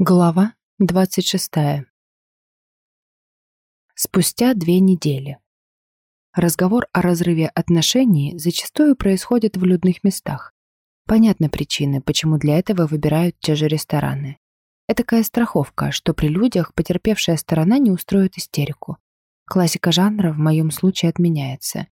Глава 26. Спустя две недели. Разговор о разрыве отношений зачастую происходит в людных местах. Понятны причины, почему для этого выбирают те же рестораны. Это такая страховка, что при людях потерпевшая сторона не устроит истерику. Классика жанра в моем случае отменяется.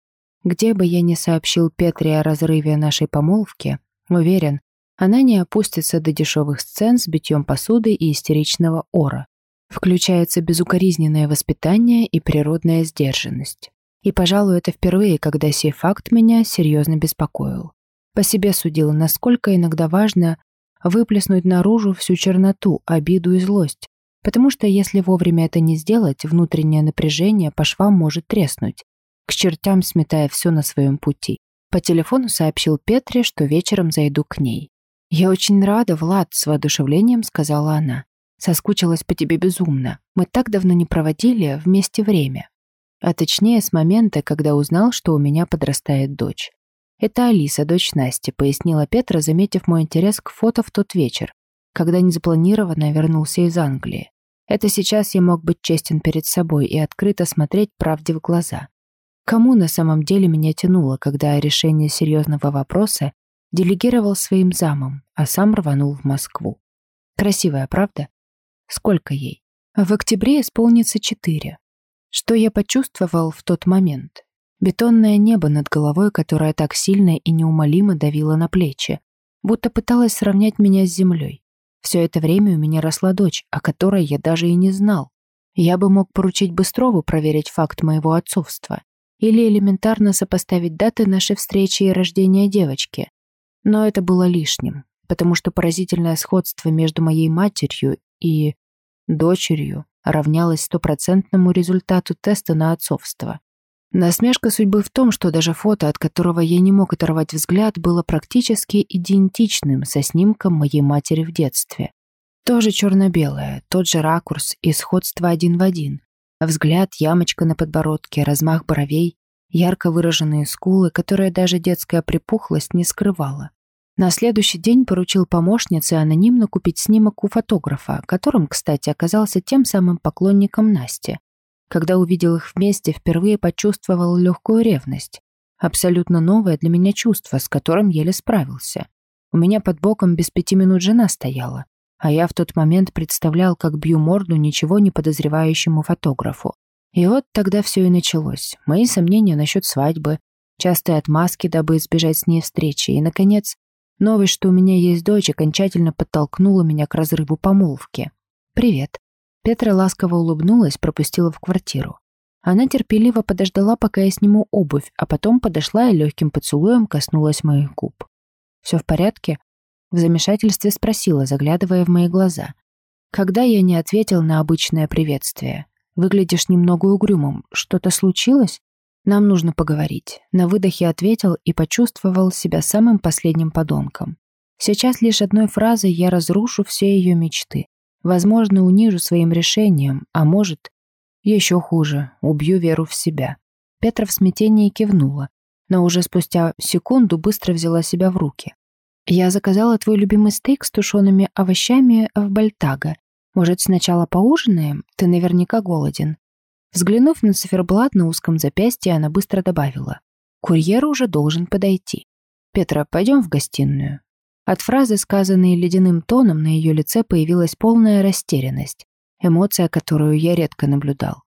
Где бы я ни сообщил Петре о разрыве нашей помолвки, уверен, она не опустится до дешевых сцен с битьем посуды и истеричного ора. Включается безукоризненное воспитание и природная сдержанность. И, пожалуй, это впервые, когда сей факт меня серьезно беспокоил. По себе судил, насколько иногда важно выплеснуть наружу всю черноту, обиду и злость, потому что если вовремя это не сделать, внутреннее напряжение по швам может треснуть, к чертям сметая все на своем пути. По телефону сообщил Петре, что вечером зайду к ней. «Я очень рада, Влад», — с воодушевлением сказала она. «Соскучилась по тебе безумно. Мы так давно не проводили вместе время. А точнее, с момента, когда узнал, что у меня подрастает дочь. Это Алиса, дочь Насти», — пояснила Петра, заметив мой интерес к фото в тот вечер, когда незапланированно вернулся из Англии. Это сейчас я мог быть честен перед собой и открыто смотреть правде в глаза. Кому на самом деле меня тянуло, когда решение серьезного вопроса делегировал своим замам, а сам рванул в Москву. Красивая, правда? Сколько ей? В октябре исполнится четыре. Что я почувствовал в тот момент? Бетонное небо над головой, которое так сильно и неумолимо давило на плечи, будто пыталось сравнять меня с землей. Все это время у меня росла дочь, о которой я даже и не знал. Я бы мог поручить Быстрову проверить факт моего отцовства или элементарно сопоставить даты нашей встречи и рождения девочки. Но это было лишним, потому что поразительное сходство между моей матерью и дочерью равнялось стопроцентному результату теста на отцовство. Насмешка судьбы в том, что даже фото, от которого я не мог оторвать взгляд, было практически идентичным со снимком моей матери в детстве. Тоже черно-белое, тот же ракурс и сходство один в один. Взгляд, ямочка на подбородке, размах бровей, ярко выраженные скулы, которые даже детская припухлость не скрывала. На следующий день поручил помощнице анонимно купить снимок у фотографа, которым, кстати, оказался тем самым поклонником Насти. Когда увидел их вместе, впервые почувствовал легкую ревность. Абсолютно новое для меня чувство, с которым еле справился. У меня под боком без пяти минут жена стояла, а я в тот момент представлял, как бью морду ничего не подозревающему фотографу. И вот тогда все и началось. Мои сомнения насчет свадьбы, частые отмазки, дабы избежать с ней встречи, и, наконец, новость, что у меня есть дочь, окончательно подтолкнула меня к разрыву помолвки. «Привет». Петра ласково улыбнулась, пропустила в квартиру. Она терпеливо подождала, пока я сниму обувь, а потом подошла и легким поцелуем коснулась моих губ. «Все в порядке?» В замешательстве спросила, заглядывая в мои глаза. Когда я не ответил на обычное приветствие. Выглядишь немного угрюмым. Что-то случилось? Нам нужно поговорить. На выдохе ответил и почувствовал себя самым последним подонком. Сейчас лишь одной фразой я разрушу все ее мечты. Возможно, унижу своим решением, а может, еще хуже, убью веру в себя. Петра в смятении кивнула, но уже спустя секунду быстро взяла себя в руки. «Я заказала твой любимый стейк с тушеными овощами в Бальтага может, сначала поужинаем? Ты наверняка голоден». Взглянув на циферблат на узком запястье, она быстро добавила. «Курьер уже должен подойти. Петра, пойдем в гостиную». От фразы, сказанной ледяным тоном, на ее лице появилась полная растерянность, эмоция, которую я редко наблюдал.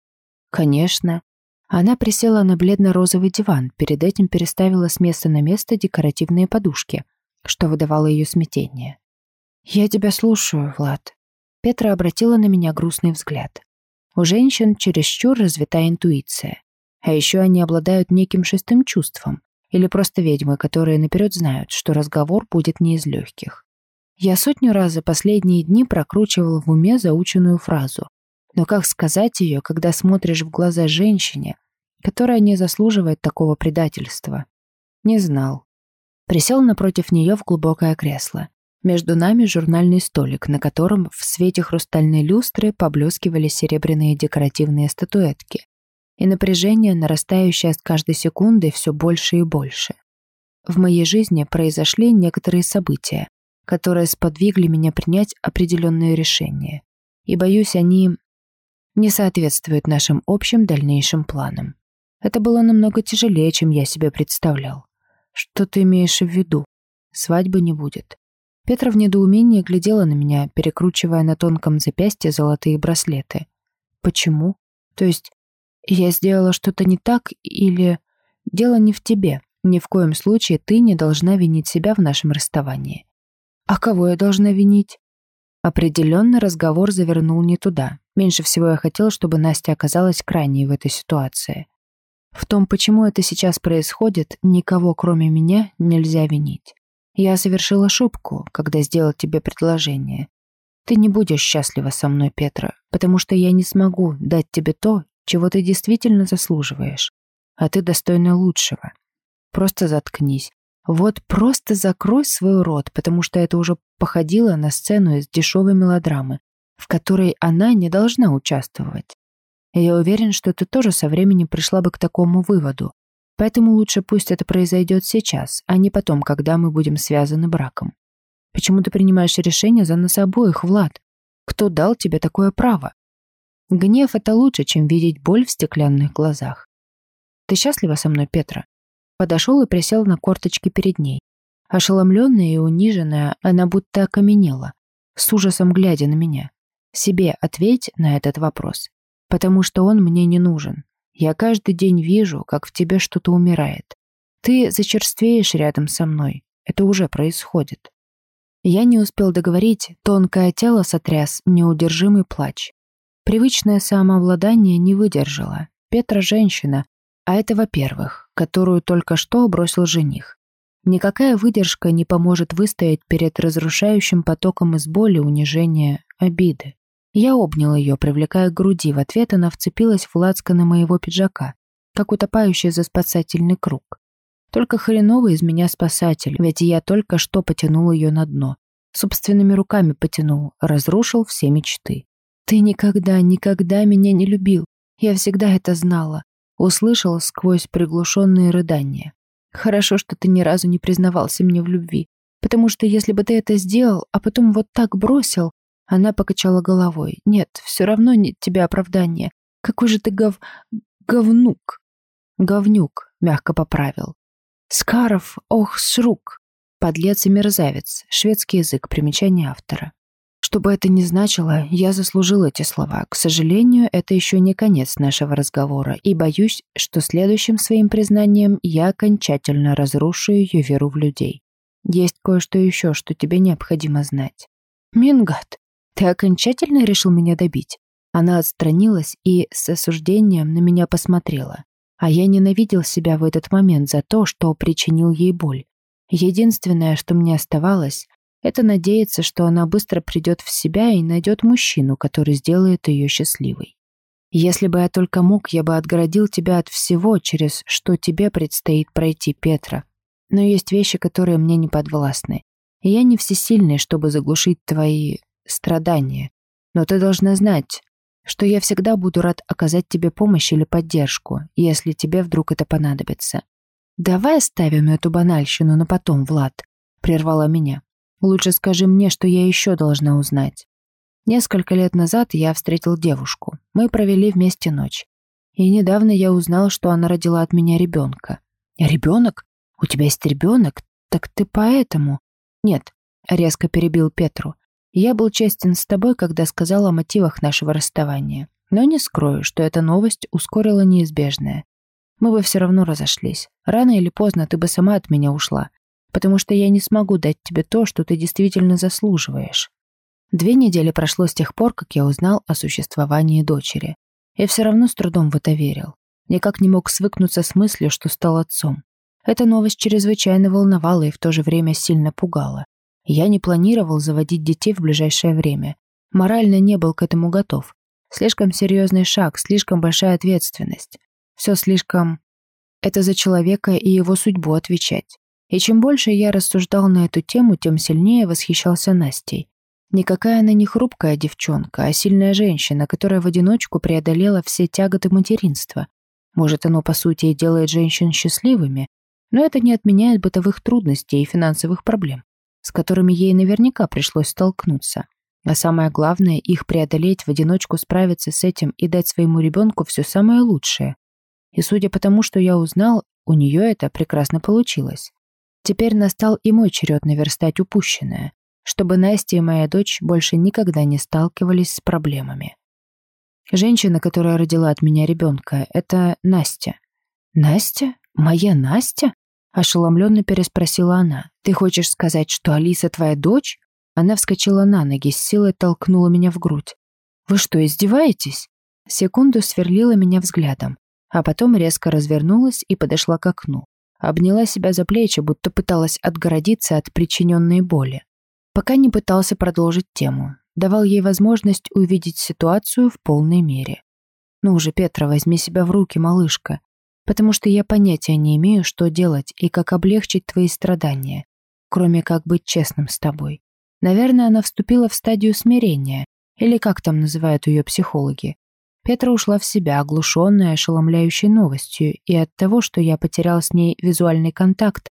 «Конечно». Она присела на бледно-розовый диван, перед этим переставила с места на место декоративные подушки, что выдавало ее смятение. «Я тебя слушаю, Влад», Петра обратила на меня грустный взгляд. У женщин чересчур развита интуиция. А еще они обладают неким шестым чувством, или просто ведьмы, которые наперед знают, что разговор будет не из легких. Я сотню раз за последние дни прокручивал в уме заученную фразу. Но как сказать ее, когда смотришь в глаза женщине, которая не заслуживает такого предательства? Не знал. Присел напротив нее в глубокое кресло. Между нами журнальный столик, на котором в свете хрустальной люстры поблескивали серебряные декоративные статуэтки. И напряжение, нарастающее с каждой секундой, все больше и больше. В моей жизни произошли некоторые события, которые сподвигли меня принять определенные решения. И, боюсь, они не соответствуют нашим общим дальнейшим планам. Это было намного тяжелее, чем я себе представлял. Что ты имеешь в виду? Свадьбы не будет. Петра в недоумении глядела на меня, перекручивая на тонком запястье золотые браслеты. Почему? То есть я сделала что-то не так или... Дело не в тебе. Ни в коем случае ты не должна винить себя в нашем расставании. А кого я должна винить? Определенно разговор завернул не туда. Меньше всего я хотел, чтобы Настя оказалась крайней в этой ситуации. В том, почему это сейчас происходит, никого, кроме меня, нельзя винить. Я совершил ошибку, когда сделал тебе предложение. Ты не будешь счастлива со мной, Петра, потому что я не смогу дать тебе то, чего ты действительно заслуживаешь. А ты достойна лучшего. Просто заткнись. Вот просто закрой свой рот, потому что это уже походило на сцену из дешевой мелодрамы, в которой она не должна участвовать. Я уверен, что ты тоже со временем пришла бы к такому выводу, Поэтому лучше пусть это произойдет сейчас, а не потом, когда мы будем связаны браком. Почему ты принимаешь решение за нас обоих, Влад? Кто дал тебе такое право? Гнев — это лучше, чем видеть боль в стеклянных глазах. Ты счастлива со мной, Петра? Подошел и присел на корточки перед ней. Ошеломленная и униженная, она будто окаменела, с ужасом глядя на меня. Себе ответь на этот вопрос, потому что он мне не нужен. Я каждый день вижу, как в тебе что-то умирает. Ты зачерствеешь рядом со мной. Это уже происходит. Я не успел договорить, тонкое тело сотряс неудержимый плач. Привычное самообладание не выдержало. Петра женщина, а это во-первых, которую только что бросил жених. Никакая выдержка не поможет выстоять перед разрушающим потоком из боли, унижения, обиды. Я обнял ее, привлекая к груди. В ответ она вцепилась в лацканы моего пиджака, как утопающий за спасательный круг. Только хреновый из меня спасатель, ведь я только что потянул ее на дно. Собственными руками потянул, разрушил все мечты. «Ты никогда, никогда меня не любил. Я всегда это знала», — услышал сквозь приглушенные рыдания. «Хорошо, что ты ни разу не признавался мне в любви, потому что если бы ты это сделал, а потом вот так бросил, она покачала головой. «Нет, все равно нет тебе оправдания. Какой же ты гов... говнук!» «Говнюк», — мягко поправил. «Скаров, ох, срук!» «Подлец и мерзавец», шведский язык, примечание автора. Что бы это ни значило, я заслужил эти слова. К сожалению, это еще не конец нашего разговора, и боюсь, что следующим своим признанием я окончательно разрушу ее веру в людей. Есть кое-что еще, что тебе необходимо знать. Мингат, ты окончательно решил меня добить?» Она отстранилась и с осуждением на меня посмотрела. А я ненавидел себя в этот момент за то, что причинил ей боль. Единственное, что мне оставалось, это надеяться, что она быстро придет в себя и найдет мужчину, который сделает ее счастливой. Если бы я только мог, я бы отгородил тебя от всего, через что тебе предстоит пройти, Петра. Но есть вещи, которые мне не подвластны. И я не всесильный, чтобы заглушить твои страдания. Но ты должна знать, что я всегда буду рад оказать тебе помощь или поддержку, если тебе вдруг это понадобится. Давай оставим эту банальщину на потом, Влад, прервала меня. Лучше скажи мне, что я еще должна узнать. Несколько лет назад я встретил девушку. Мы провели вместе ночь. И недавно я узнал, что она родила от меня ребенка. Ребенок? У тебя есть ребенок? Так ты поэтому? Нет, резко перебил Петру. Я был честен с тобой, когда сказал о мотивах нашего расставания. Но не скрою, что эта новость ускорила неизбежное. Мы бы все равно разошлись. Рано или поздно ты бы сама от меня ушла, потому что я не смогу дать тебе то, что ты действительно заслуживаешь. Две недели прошло с тех пор, как я узнал о существовании дочери. Я все равно с трудом в это верил. Никак не мог свыкнуться с мыслью, что стал отцом. Эта новость чрезвычайно волновала и в то же время сильно пугала. Я не планировал заводить детей в ближайшее время. Морально не был к этому готов. Слишком серьезный шаг, слишком большая ответственность. Все слишком... Это за человека и его судьбу отвечать. И чем больше я рассуждал на эту тему, тем сильнее восхищался Настей. Никакая она не хрупкая девчонка, а сильная женщина, которая в одиночку преодолела все тяготы материнства. Может, оно, по сути, и делает женщин счастливыми, но это не отменяет бытовых трудностей и финансовых проблем. С которыми ей наверняка пришлось столкнуться. А самое главное, их преодолеть, в одиночку справиться с этим и дать своему ребенку все самое лучшее. И судя по тому, что я узнал, у нее это прекрасно получилось. Теперь настал и мой черед наверстать упущенное, чтобы Настя и моя дочь больше никогда не сталкивались с проблемами. Женщина, которая родила от меня ребенка, это Настя. «Настя? Моя Настя?» Ошеломленно переспросила она. «Ты хочешь сказать, что Алиса твоя дочь?» Она вскочила на ноги, с силой толкнула меня в грудь. «Вы что, издеваетесь?» Секунду сверлила меня взглядом, а потом резко развернулась и подошла к окну. Обняла себя за плечи, будто пыталась отгородиться от причиненной боли. Пока не пытался продолжить тему. Давал ей возможность увидеть ситуацию в полной мере. «Ну уже, Петра, возьми себя в руки, малышка потому что я понятия не имею, что делать и как облегчить твои страдания, кроме как быть честным с тобой. Наверное, она вступила в стадию смирения, или как там называют ее психологи. Петра ушла в себя, оглушенная ошеломляющей новостью, и от того, что я потерял с ней визуальный контакт,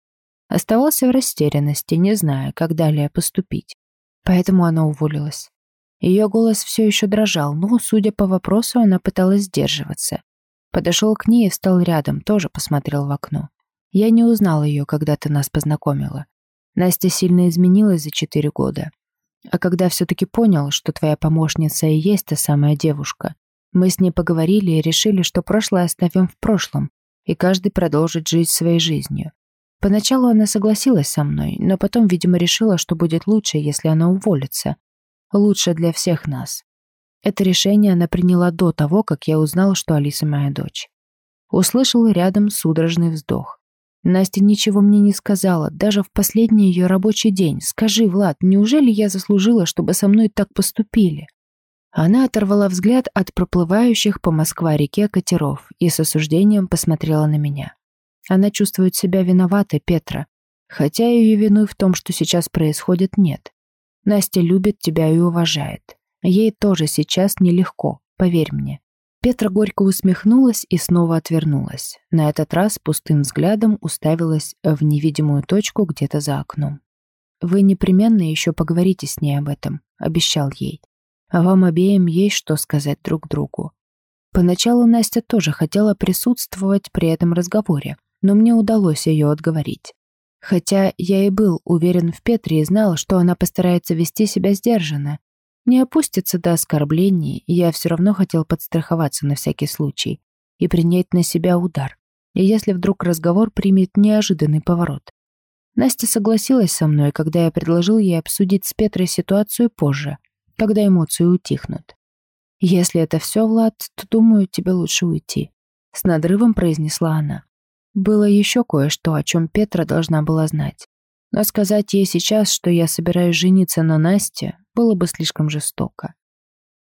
оставался в растерянности, не зная, как далее поступить. Поэтому она уволилась. Ее голос все еще дрожал, но, судя по вопросу, она пыталась сдерживаться. Подошел к ней и встал рядом, тоже посмотрел в окно. Я не узнал ее, когда ты нас познакомила. Настя сильно изменилась за четыре года. А когда все-таки понял, что твоя помощница и есть та самая девушка, мы с ней поговорили и решили, что прошлое оставим в прошлом, и каждый продолжит жить своей жизнью. Поначалу она согласилась со мной, но потом, видимо, решила, что будет лучше, если она уволится. Лучше для всех нас. Это решение она приняла до того, как я узнал, что Алиса моя дочь. Услышал рядом судорожный вздох. Настя ничего мне не сказала, даже в последний ее рабочий день. Скажи, Влад, неужели я заслужила, чтобы со мной так поступили? Она оторвала взгляд от проплывающих по Москва-реке катеров и с осуждением посмотрела на меня. Она чувствует себя виноватой, Петра, хотя ее вины в том, что сейчас происходит, нет. Настя любит тебя и уважает. Ей тоже сейчас нелегко, поверь мне. Петра горько усмехнулась и снова отвернулась. На этот раз пустым взглядом уставилась в невидимую точку где-то за окном. «Вы непременно еще поговорите с ней об этом», — обещал ей. «А вам обеим есть что сказать друг другу». Поначалу Настя тоже хотела присутствовать при этом разговоре, но мне удалось ее отговорить. Хотя я и был уверен в Петре и знал, что она постарается вести себя сдержанно, не опустится до оскорблений, я все равно хотел подстраховаться на всякий случай и принять на себя удар, если вдруг разговор примет неожиданный поворот. Настя согласилась со мной, когда я предложил ей обсудить с Петрой ситуацию позже, когда эмоции утихнут. «Если это все, Влад, то, думаю, тебе лучше уйти», — с надрывом произнесла она. Было еще кое-что, о чем Петра должна была знать. Но сказать ей сейчас, что я собираюсь жениться на Насте, было бы слишком жестоко.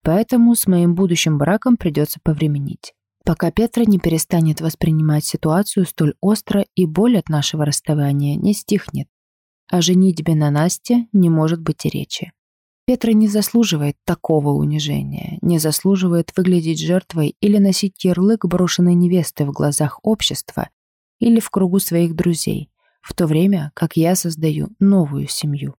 Поэтому с моим будущим браком придется повременить. Пока Петра не перестанет воспринимать ситуацию столь остро и боль от нашего расставания не стихнет. О женитьбе на Насте не может быть и речи. Петра не заслуживает такого унижения, не заслуживает выглядеть жертвой или носить ярлык брошенной невесты в глазах общества или в кругу своих друзей, в то время как я создаю новую семью.